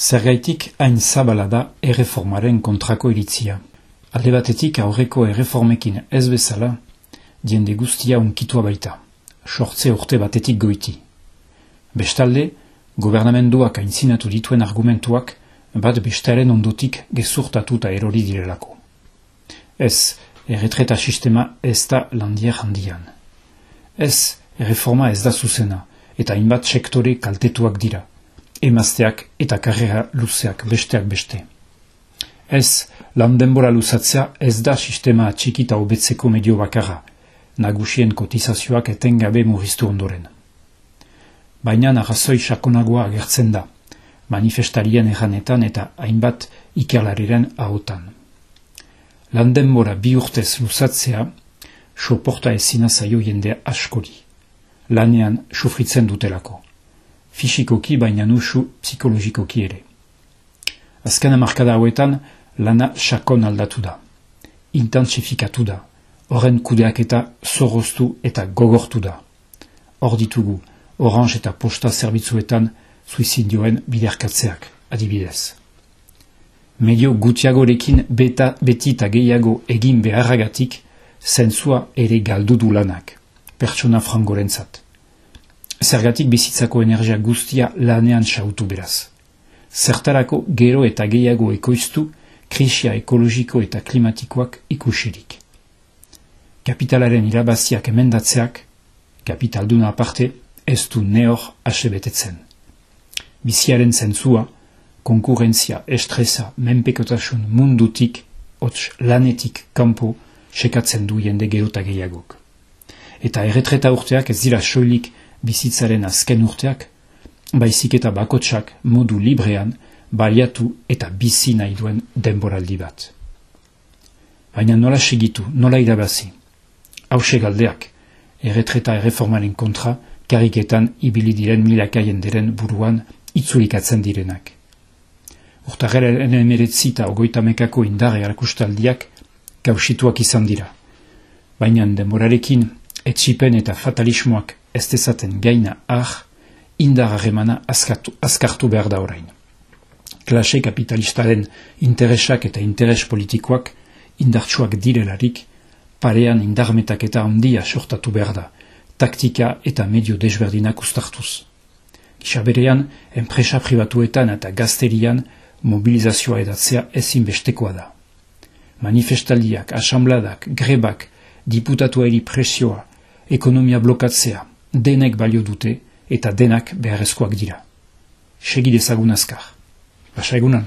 Zergaitik hain zabala da erreformaren kontrako iritzia. Alde batetik aurreko erreformekin ez bezala, diende guztia unkitua baita, sortze urte batetik goiti. Bestalde, gobernamenduak aintzinatu dituen argumentuak bat bestaren ondotik gezurtatuta erori direlako. Ez, erretreta sistema ez da landier handian. Ez, erreforma ez da zuzena, eta hainbat sektore kaltetuak dira emazteak eta karrera luzeak besteak beste. Ez, lan denbora luzatzea ez da sistema txikita hobetzeko medio bakarra, nagusien kotizazioak etengabe murriztu ondoren. Baina narrazoi sakonagoa agertzen da, manifestarien erranetan eta hainbat ikerlariren ahotan. Lan denbora bi urtez luzatzea, soporta ezina zaio jendea askori. Lanean sufritzen dutelako fisikoki baina nusu psikologikoki ere. Azken amarkada hauetan lana sakon aldatu da. Intensifikatu da. Horren kudeak eta zorroztu eta gogortu da. Hor ditugu, orange eta posta zerbitzuetan suizidioen biderkatzeak, adibidez. Medio gutiagorekin beta beti eta gehiago egin beharragatik zentzua ere galdudu lanak, pertsona frangorentzat. Zergatik bizitzako energia guztia lanean xautu beraz. Zertarako gero eta gehiago ekoiztu, krisia ekologiko eta klimatikoak ikusirik. Kapitalaren irabaziak emendatzeak, kapitalduna aparte, ez du neor asebetetzen. Biziaren zentzua, konkurrentzia, estresa, menpekotasun mundutik, hots lanetik kanpo, sekatzen du jende gero eta gehiagok. Eta erretreta urteak ez dira soilik bizitzaren azken urteak, baizik eta bakotsak modu librean baliatu eta bizi nahi duen denboraldi bat. Baina nola segitu, nola irabazi? Hauxe galdeak, erretreta erreformaren kontra, kariketan ibili diren milakaien diren buruan itzulikatzen direnak. Urtarreren emeretzita ogoitamekako indare arakustaldiak gausituak izan dira. Baina denborarekin, etxipen eta fatalismoak ez dezaten gaina ah, indar harremana azkartu behar da orain. Klase kapitalistaren interesak eta interes politikoak indartsuak direlarik, parean indarmetak eta handia sortatu behar da, taktika eta medio desberdinak ustartuz. Gisaberean, enpresa privatuetan eta gazterian mobilizazioa edatzea ezin bestekoa da. Manifestaldiak, asambladak, grebak, diputatuari presioa, ekonomia blokatzea, denek balio dute eta denak beharrezkoak dira. Segi dezagun azkar. Basa egunan.